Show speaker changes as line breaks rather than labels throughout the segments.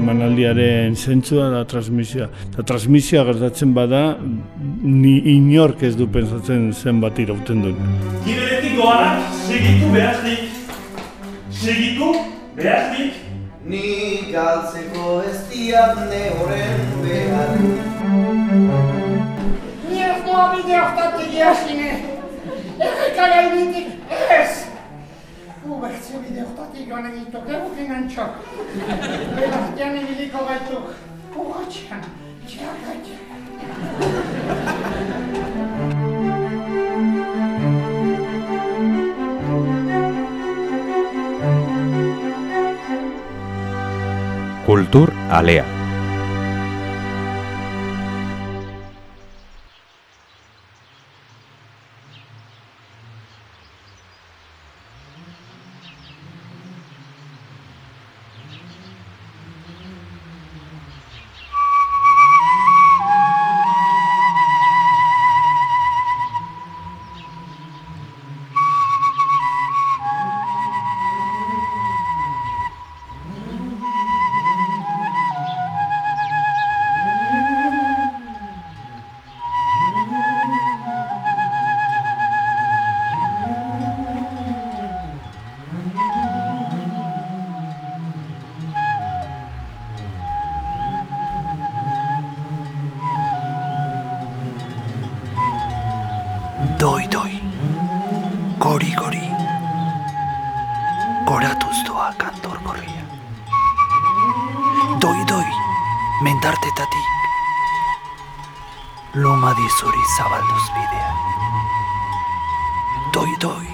emanaldiaren zentzua da transmisioa. Eta transmisioa gertatzen bada, ni inork ez du pensatzen zenbat irauten duen.
Giberetik doanak, segitu behaznik. Segitu behaznik.
Ni galtzeko ez diatne horren behar.
Ni ez doa bide hortatik jasine. Erreka gaibitik ez. Ubertze bide hortatik joan egituk egukin antxok. Beraztian egiliko gaituk. Urratxean, txarra txarra.
Kultur Alea.
Mendartetatik. Loma dizuri zabalduz bidea. Doi, doi.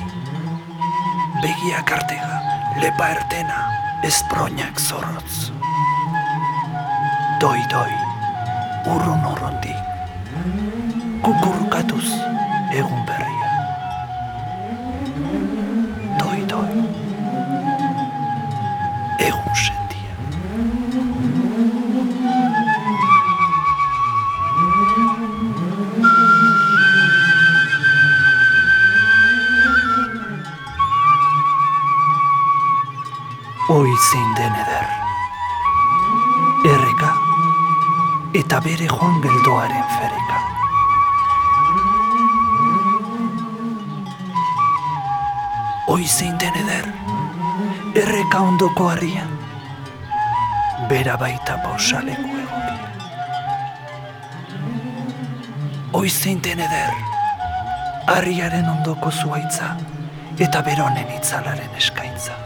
Begiak artega, lepa ertena, esproinak zorrotz. Doi, doi. Urrun urrundik. Kukurkatuz egun berria. Oi zein den eder. Erreka eta bere joan geldoaren fereka. Oi zein den eder, erreka ondoko harria, bera baita pausaleku egokia. Oi zein den eder, harriaren ondoko zuaitza, eta beronen itzalaren eskaintza.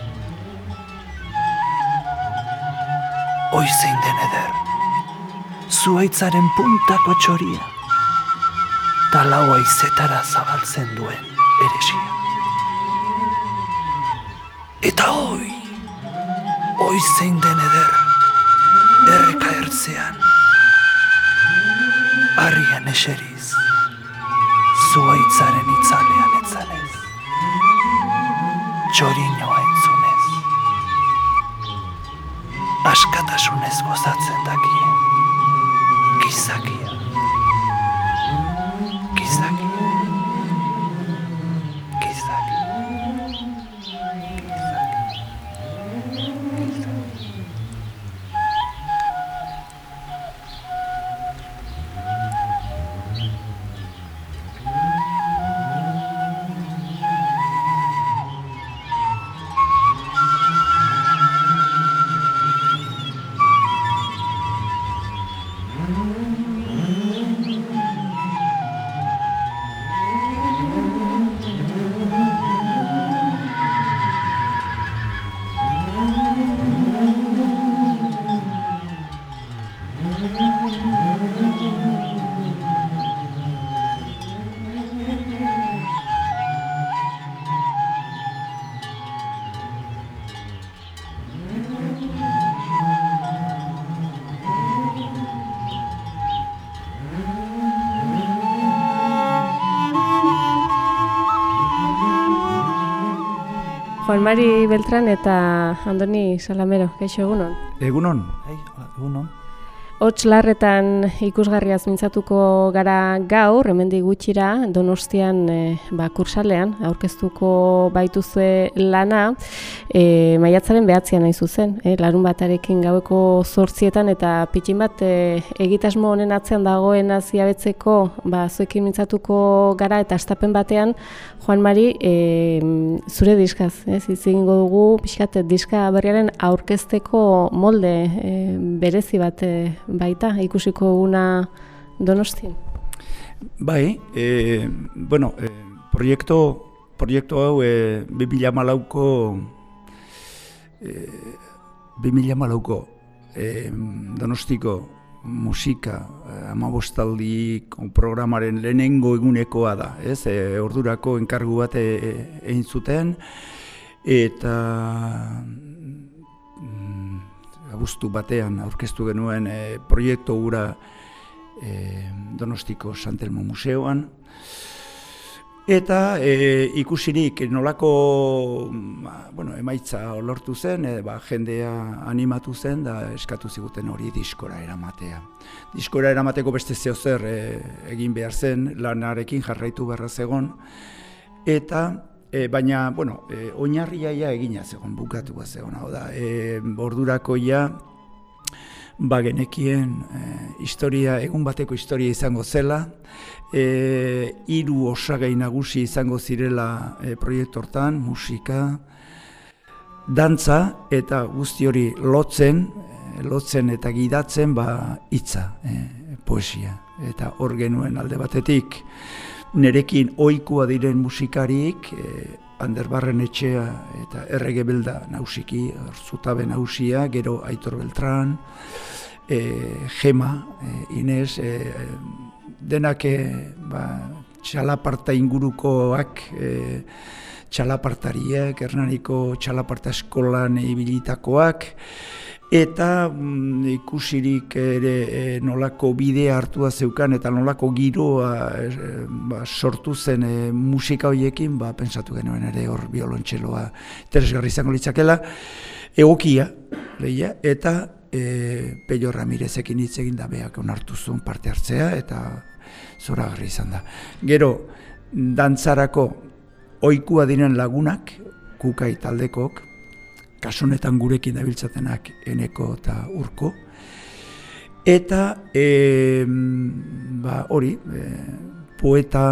Oi zein den eder, zuaitzaren puntako txoria, eta laua izetara zabaltzen duen eresia. Eta hoi, hoi zein den eder, erreka ertzean, harrian eseriz, zuaitzaren itzalean etzanez, txorinoa askatasunez gozatzen dakien,
Mari Beltran eta Andoni Salamero, kaixo egunon.
Egunon, ai, egunon.
Hots larretan ikusgarriaz mintzatuko gara gaur, hemendik gutxira, donostian e, ba, kursalean, aurkeztuko baituzue lana, e, maiatzaren behatzean nahi zuzen, e, larun batarekin gaueko zortzietan, eta pitxin bat e, egitasmo honen atzean dagoen aziabetzeko, ba, zuekin mintzatuko gara, eta astapen batean, Juan Mari, e, zure diskaz, ez, izingo dugu, pixkat, diska berriaren aurkezteko molde e, berezi bat e, baita ikusiko una Donostin.
Bai, e, bueno, e, proiektu proiektu hau e, 2014ko e, 2014ko e, Donostiko musika amabostaldi programaren lehenengo egunekoa da, ez? E, ordurako enkargu bat egin zuten eta abuztu batean aurkeztu genuen e, proiektu gura e, Donostiko Santelmo Museoan. Eta e, ikusirik nolako ba, bueno, emaitza olortu zen, e, ba, jendea animatu zen, da eskatu ziguten hori diskora eramatea. Diskora eramateko beste zeo zer e, egin behar zen, lanarekin jarraitu beharra zegon, eta E, baina, bueno, e, oinarria ja egina zegoen, bukatu zegoen, hau da, e, bordurako ja, ba genekien e, historia, egun bateko historia izango zela, e, iru osagai nagusi izango zirela e, proiektu hortan, musika, dantza eta guzti hori lotzen, lotzen eta gidatzen, ba, hitza, e, poesia. Eta hor genuen alde batetik, nerekin ohikoa diren musikarik, e, Ander Barren etxea eta errege belda nausiki, zutabe nausia, gero Aitor Beltran, e, Gema, e, Inez, e, denak e, ba, txalaparta ingurukoak, e, txalapartariek, Hernaniko txalaparta eskolan ibilitakoak, eta mm, ikusirik ere e, nolako bidea hartua zeukan eta nolako giroa e, ba, sortu zen e, musika hoiekin, ba, pensatu genuen ere hor biolontxeloa interesgarri izango litzakela, egokia, lehia, eta e, Pello Ramirezekin hitz egin da beak onartu zuen parte hartzea, eta zoragarri izan da. Gero, dantzarako oikua diren lagunak, kukai taldekok, kasunetan gurekin dabiltzatenak eneko eta urko. Eta e, ba, hori, e, poeta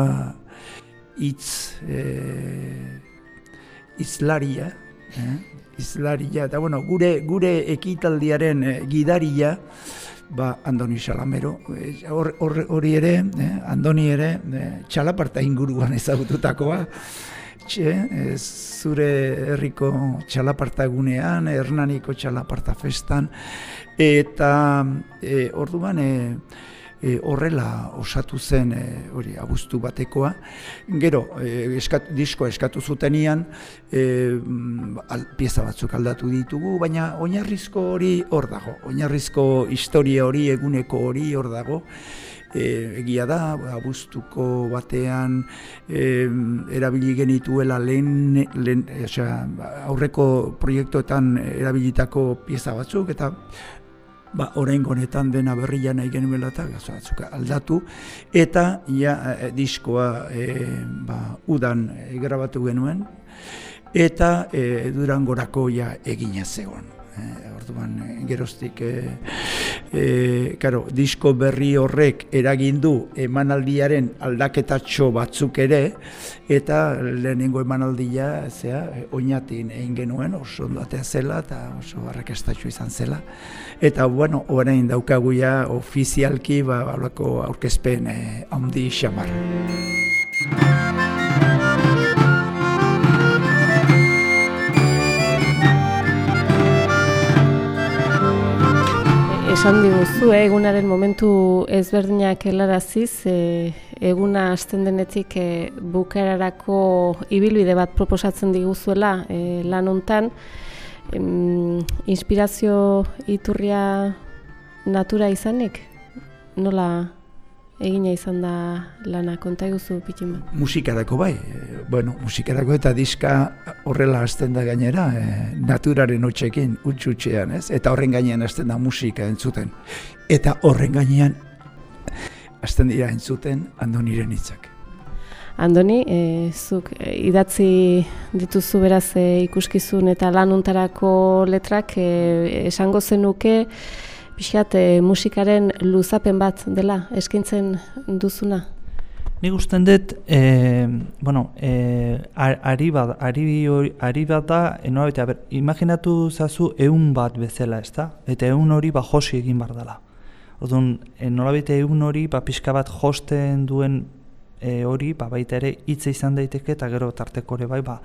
itz, e, itzlaria, eh? izlaria, eta bueno, gure, gure ekitaldiaren e, gidaria, ba, Andoni Salamero, hori ere, eh, Andoni ere, eh, txalaparta inguruan ezagututakoa, txe, e, zure herriko txalaparta egunean, Hernaniko txalaparta festan, eta e, orduan e, e, horrela osatu zen e, hori abuztu batekoa. Gero, e, eskat, disko eskatu zutenian, e, al, pieza batzuk aldatu ditugu, baina oinarrizko hori hor dago, oinarrizko historia hori, eguneko hori hor dago, e, egia da, abuztuko batean e, erabili genituela lehen, lehen aurreko proiektuetan erabilitako pieza batzuk, eta ba, orain honetan dena berria nahi genuela eta aldatu, eta ja, e, diskoa e, ba, udan e, grabatu genuen, eta e, durangorako ja egina zegoen. Eh, orduan eh, geroztik eh, eh, karo, disko berri horrek eragindu emanaldiaren aldaketatxo batzuk ere eta lehenengo emanaldia zea, oinatin egin genuen oso ondatea zela eta oso barrakastatxo izan zela eta bueno, orain daukaguia ofizialki ba, aurkezpen eh, handi xamar.
Esan diguzu, eh, egunaren momentu ezberdinak helaraziz, e, eguna hasten denetik e, bukerarako ibilbide bat proposatzen diguzuela e, lan hontan. inspirazio iturria natura izanik? Nola egina izan da lana konta eguzu pitin bat?
Musikarako bai, bueno, musikarako eta diska horrela hasten da gainera, e, naturaren hotxekin, utxutxean, ez? Eta horren gainean hasten da musika entzuten. Eta horren gainean hasten dira entzuten andoniren hitzak.
Andoni, e, zuk e, idatzi dituzu beraz e, ikuskizun eta lanuntarako letrak e, esango zenuke pixat e, musikaren luzapen bat dela eskintzen duzuna?
Nik usten dut, e, bueno, e, ari, bat, ari, ari bat da, e, nola ber, imaginatu zazu eun bat bezala, ez da? Eta eun hori ba josi egin bar dela. Orduan, e, nola eun hori ba pixka bat josten duen e, hori ba, baita ere hitza izan daiteke eta gero tarteko ere bai ba,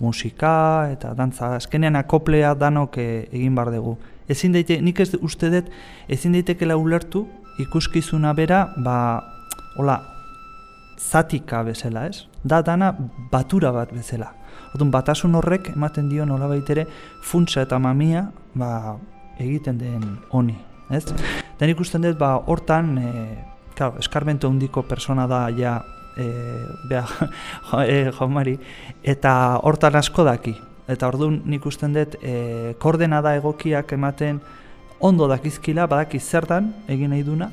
musika eta dantza azkenean akoplea danok e, egin bar dugu. Ezin daite, nik ez uste dut ezin daitekela ulertu ikuskizuna bera ba hola zatika bezala, ez? Da dana batura bat bezala. Orduan batasun horrek ematen dio nolabait ere funtsa eta mamia ba, egiten den honi, ez? Den ikusten dut ba hortan e, claro, eskarmento handiko persona da ja e, bea, e, jaumari, eta hortan asko daki. Eta orduan nik usten dut e, koordenada egokiak ematen ondo dakizkila, badaki zertan egin nahi duna,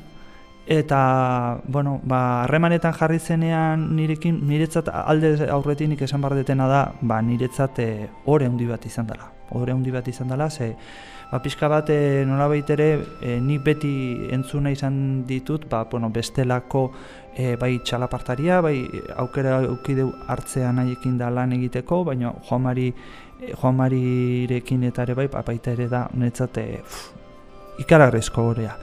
eta, bueno, ba, harremanetan jarri zenean nirekin, niretzat alde aurretinik esan bardetena da, ba, niretzat e, ore handi bat izan dela. Ore handi bat izan dela, ze, ba, pixka bat e, nolabait ere e, nik beti entzuna izan ditut ba, bueno, bestelako e, bai txalapartaria, bai aukera aukideu hartzea nahiekin da lan egiteko, baina joamari e, joamarirekin eta ere bai, ba, baita ere da netzat e, ikaragrezko gorea.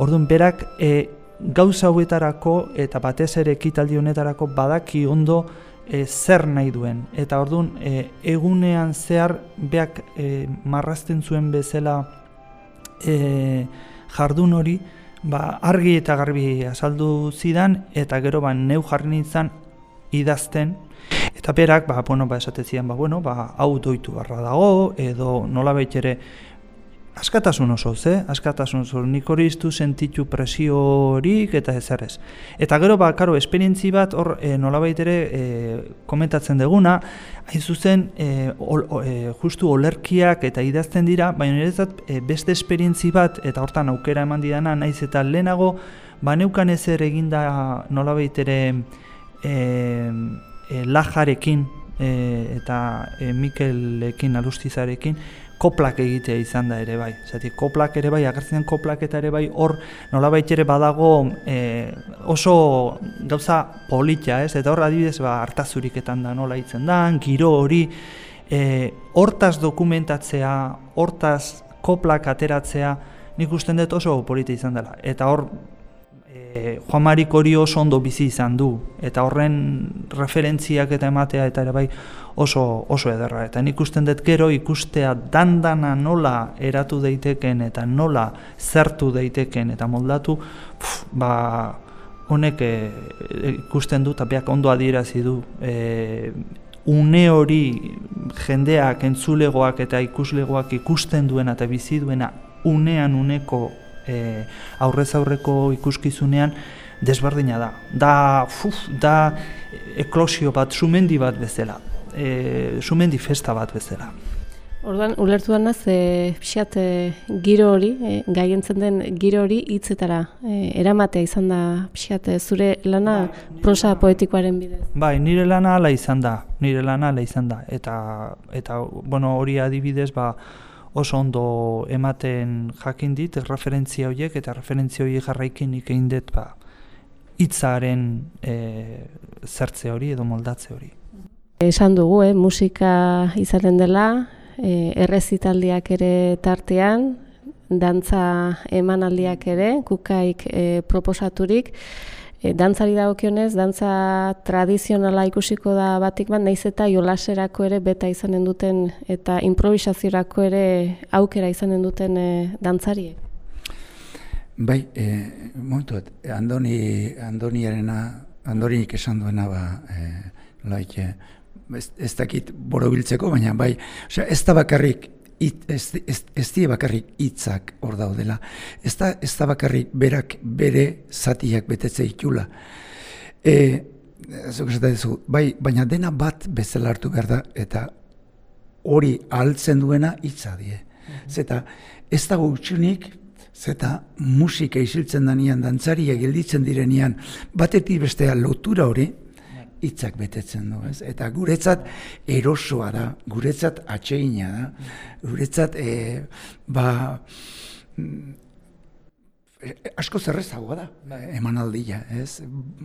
Orduan berak e, gauza hauetarako eta batez ere ekitaldi honetarako badaki ondo e, zer nahi duen. Eta orduan, e, egunean zehar beak e, marrazten zuen bezala e, jardun hori, ba, argi eta garbi azaldu zidan, eta gero ba, neu jarri nintzen idazten, eta berak, ba, bueno, ba, esatezian, ba, bueno, ba, hau doitu barra dago, edo nola ere askatasun oso, ze? Askatasun oso, nik hori iztu sentitu presio horik eta ez errez. Eta gero, ba, karo, esperientzi bat, hor, e, nolabait ere, e, komentatzen deguna, hain zuzen, e, justu olerkiak eta idazten dira, baina niretzat e, beste esperientzi bat, eta hortan aukera eman didana, naiz eta lehenago, ba, neukan ezer eginda nolabait ere, e, e, lajarekin, e, eta e, Mikelekin, alustizarekin, koplak egitea izan da ere bai. Zati, koplak ere bai, agertzen koplak eta ere bai, hor nolabait ere badago e, oso gauza politia, ez? Eta hor adibidez, ba, hartazuriketan da nola hitzen da, giro hori, e, hortaz dokumentatzea, hortaz koplak ateratzea, nik usten dut oso polita izan dela. Eta hor, e, Juan Marik hori oso ondo bizi izan du, eta horren referentziak eta ematea eta ere bai oso, oso ederra. Eta nik usten dut gero ikustea dandana nola eratu daiteken eta nola zertu daiteken eta moldatu, pf, ba, honek e, ikusten du eta beak ondo adierazi du e, une hori jendeak entzulegoak eta ikuslegoak ikusten duena eta bizi duena unean uneko e, aurrez aurreko ikuskizunean desberdina da. Da, fuf, da eklosio bat, sumendi bat bezala, e, sumendi festa bat bezala.
Orduan, ulertu dana ze pixat e, giro hori, e, gaientzen den giro hori hitzetara e, eramatea izan da pixat e, zure lana ba, prosa poetikoaren bidez.
Bai, nire lana ala izan da, nire lana ala izan da, eta, eta bueno, hori adibidez, ba, oso ondo ematen jakin dit referentzia horiek eta referentzia horiek jarraikin ikein dut ba, itzaren e, zertze hori edo moldatze hori.
Esan dugu, eh, musika izaten dela, e, errezitaldiak ere tartean, dantza emanaldiak ere, kukaik e, proposaturik, E, dantzari dagokionez, dantza tradizionala ikusiko da batik bat, naiz eta jolaserako ere beta izanen duten eta improvisaziorako ere aukera izanen duten e, dantzariek.
Bai, e, momentu, Andoni, Andoniarena, Andorinik esan duena ba, e, laike, ez, ez dakit borobiltzeko, baina bai, osea, ez da bakarrik it, ez, ez, ez die bakarrik hitzak hor daudela. Ez da, ez da bakarrik berak bere zatiak betetze itula. E, duzu, bai, baina dena bat bezala hartu behar da, eta hori ahaltzen duena hitza die. Zeta, ez dago utxunik, zeta musika isiltzen danean, dantzaria gelditzen direnean, batetik bestea lotura hori, hitzak betetzen du, ez? Eta guretzat erosoa da, guretzat atsegina da, guretzat e, ba mm, asko zerrezagoa da, emanaldia, ez?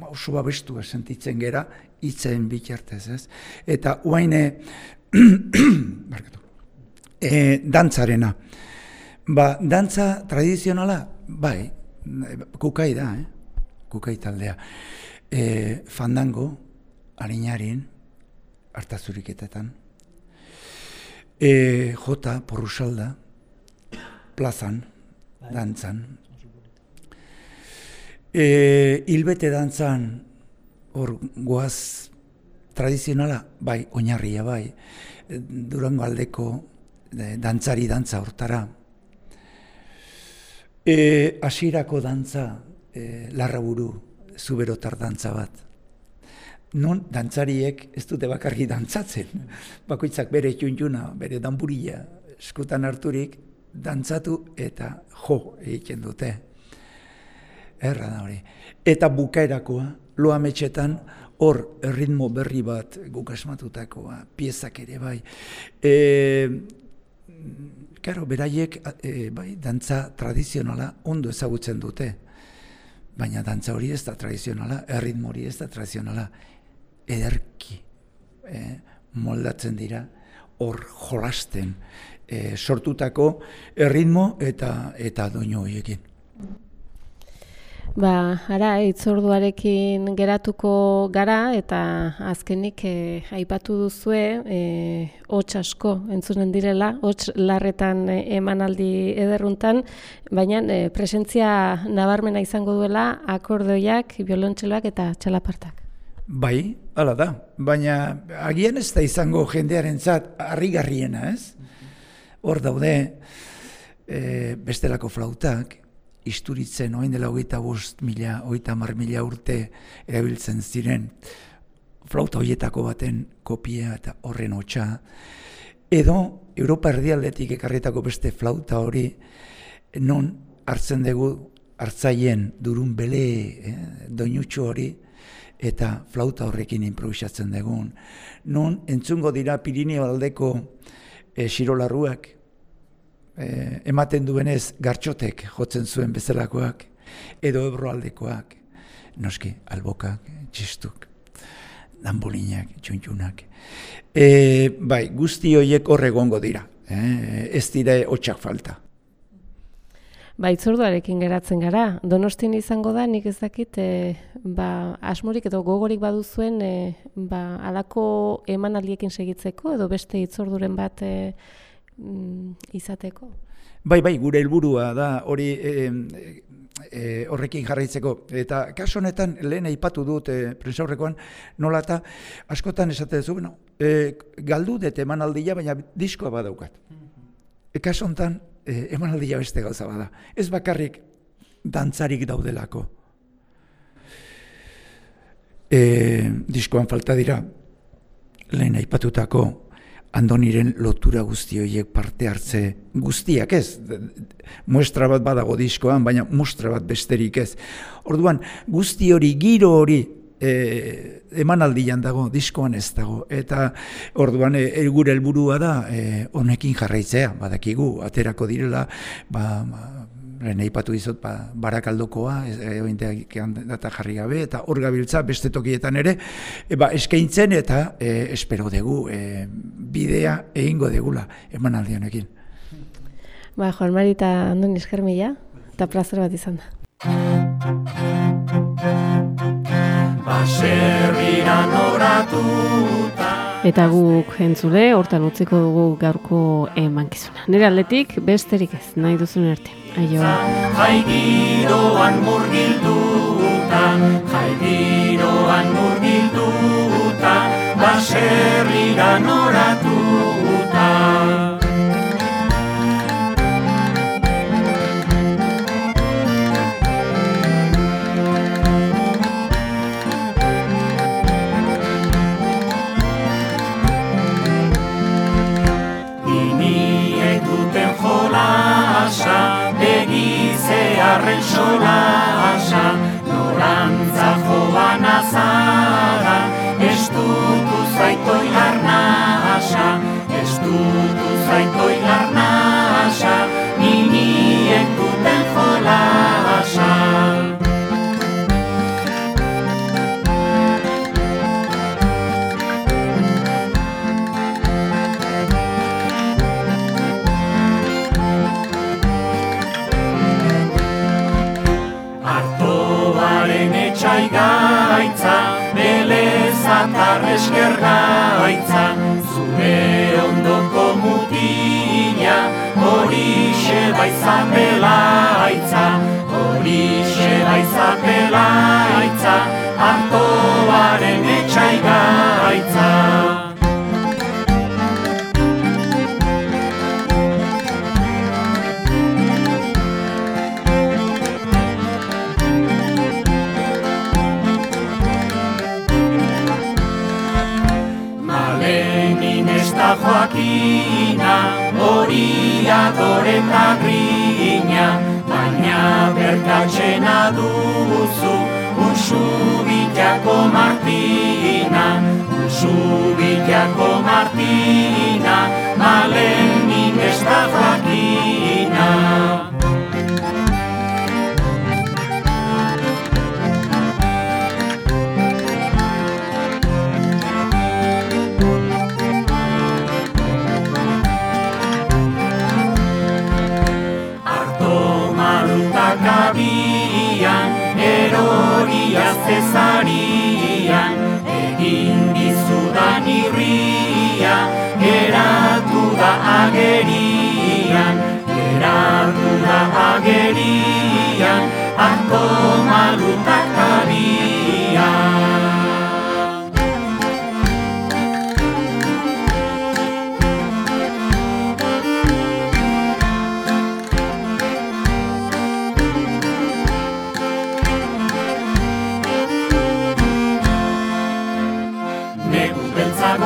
Oso babestu sentitzen gera hitzen bitartez, ez? Eta uaine barkatu. E, dantzarena. Ba, dantza tradizionala, bai, kukai da, eh? kukai taldea. E, fandango, harinarin, hartazuriketetan, e, jota, porrusalda, plazan, dantzan, e, hilbete dantzan, hor goaz tradizionala, bai, oinarria bai, durango aldeko e, dantzari dantza hortara, e, asirako dantza, e, larraburu, zuberotar dantza bat, non dantzariek ez dute bakarri dantzatzen. Bakoitzak bere txuntxuna, bere danburia eskutan harturik, dantzatu eta jo egiten dute. Erra da hori. Eta bukaerakoa, loa metxetan, hor ritmo berri bat guk asmatutakoa, piezak ere bai. E, karo, beraiek e, bai, dantza tradizionala ondo ezagutzen dute. Baina dantza hori ez da tradizionala, erritmo hori ez da tradizionala ederki e, moldatzen dira hor jolasten e, sortutako erritmo eta eta doinu horiekin.
Ba, ara, itzorduarekin geratuko gara eta azkenik e, aipatu duzue e, hots asko entzunen direla, hots larretan emanaldi ederruntan, baina e, presentzia nabarmena izango duela akordeoiak, biolontxeloak eta txalapartak.
Bai, hala da, baina agian ez da izango jendearen zat harrigarriena, ez? Hor daude e, bestelako flautak, isturitzen oain dela hogeita bost mila, hogeita mar mila urte erabiltzen ziren, flauta horietako baten kopia eta horren hotxa, edo Europa erdialdetik ekarretako beste flauta hori, non hartzen dugu hartzaien durun bele, eh, doinutxo hori, eta flauta horrekin improvisatzen dugun. Non entzungo dira Pirineo aldeko e, sirolarruak, e, ematen duenez gartxotek jotzen zuen bezalakoak, edo ebro aldekoak, noski, albokak, txistuk, danbolinak, txuntxunak. E, bai, guzti horiek horregongo dira, e, ez dira hotxak falta.
Ba, itzorduarekin geratzen gara. Donostin izango da, nik ez dakit, e, ba, asmorik edo gogorik baduzuen, e, ba, alako emanaldiekin segitzeko, edo beste itzorduren bat e, izateko?
Bai, bai, gure helburua da hori e, e, horrekin jarraitzeko. Eta kaso honetan lehen aipatu dut e, prensaurrekoan, nola eta askotan esate duzu, bueno, e, galdu dut emanaldia, baina diskoa badaukat. E, kaso honetan, e, emanaldia beste gauza bada. Ez bakarrik dantzarik daudelako. E, diskoan falta dira, lehen aipatutako andoniren lotura guzti horiek parte hartze guztiak ez. Muestra bat badago diskoan, baina mustra bat besterik ez. Orduan, guzti hori, giro hori, e, emanaldian dago, diskoan ez dago. Eta orduan e, e gure helburua da e, honekin jarraitzea, badakigu, aterako direla, ba, ba lehen eipatu dizut, ba, barakaldokoa, e, data jarri gabe, eta hor gabiltza beste tokietan ere, e, ba, eskaintzen eta e, espero dugu, e, bidea egingo degula emanaldi honekin.
Ba, Juan Marita, andun eskermila, eta plazer bat izan da. Baserriran oratuta Eta guk entzule, hortan utziko dugu gaurko emankizuna. Nire aldetik, besterik ez, nahi duzun erte. Aio. Jaigiroan murgilduta, jaigiroan murgilduta, baserriran oratuta.
barre. Belezatar esker gaitza, zure ondoko mutila, horixe baizan belaitza, horixe baizan belaitza,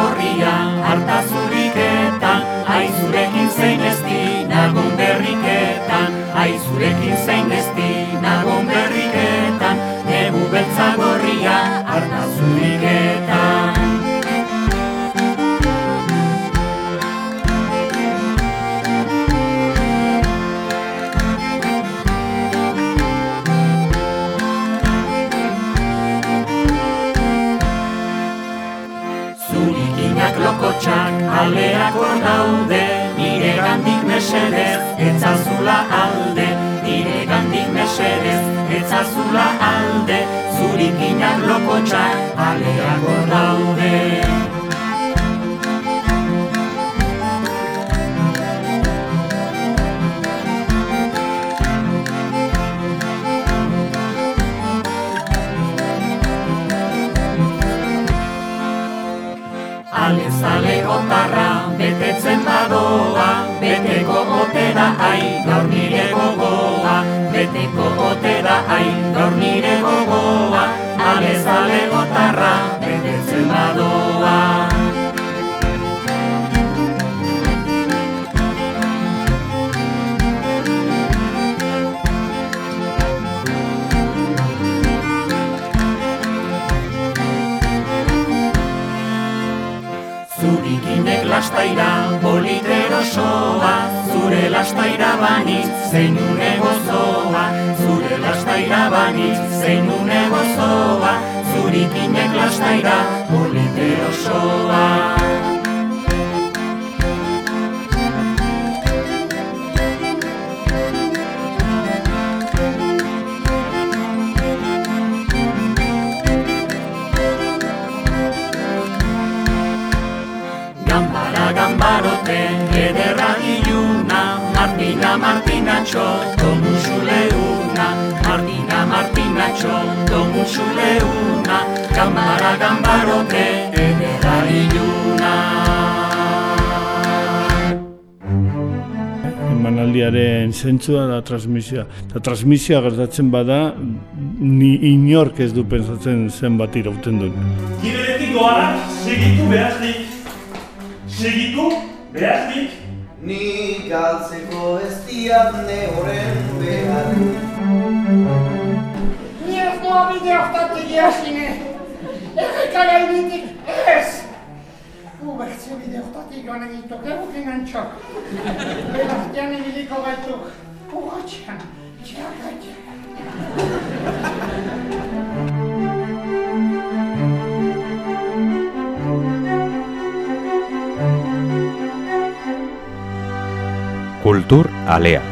gorria, harta lokotxak aleak hor daude Nire gandik mesedez, etzazula alde. Nire gandik mesedez, etzazula alde Zurikinak lokotxak aleak hor daude lastaira banitz, zein une gozoa, zure lastaira banitz, zein une gozoa, zurikinek lastaira, politero soa. Martina Martinatxo, tomusuleuna, Martina Martinatxo, tomusuleuna, Gambara gambarote, ederra iluna.
emanaldiaren zentzua da transmisioa. Eta transmisioa gertatzen bada, ni inork ez du pensatzen zenbat irauten duen.
Kideretik doanak segitu behaznik. Segitu behaznik
Ni galtzeko ez diat horren behar
Ni ez doa bide hortatik jasine. Erreka gainetik ez. Ubertze bide hortatik joan egituk, egukin antxok. Belartian egiliko gaituk. Urratxean, txaka.
Kultur Alea.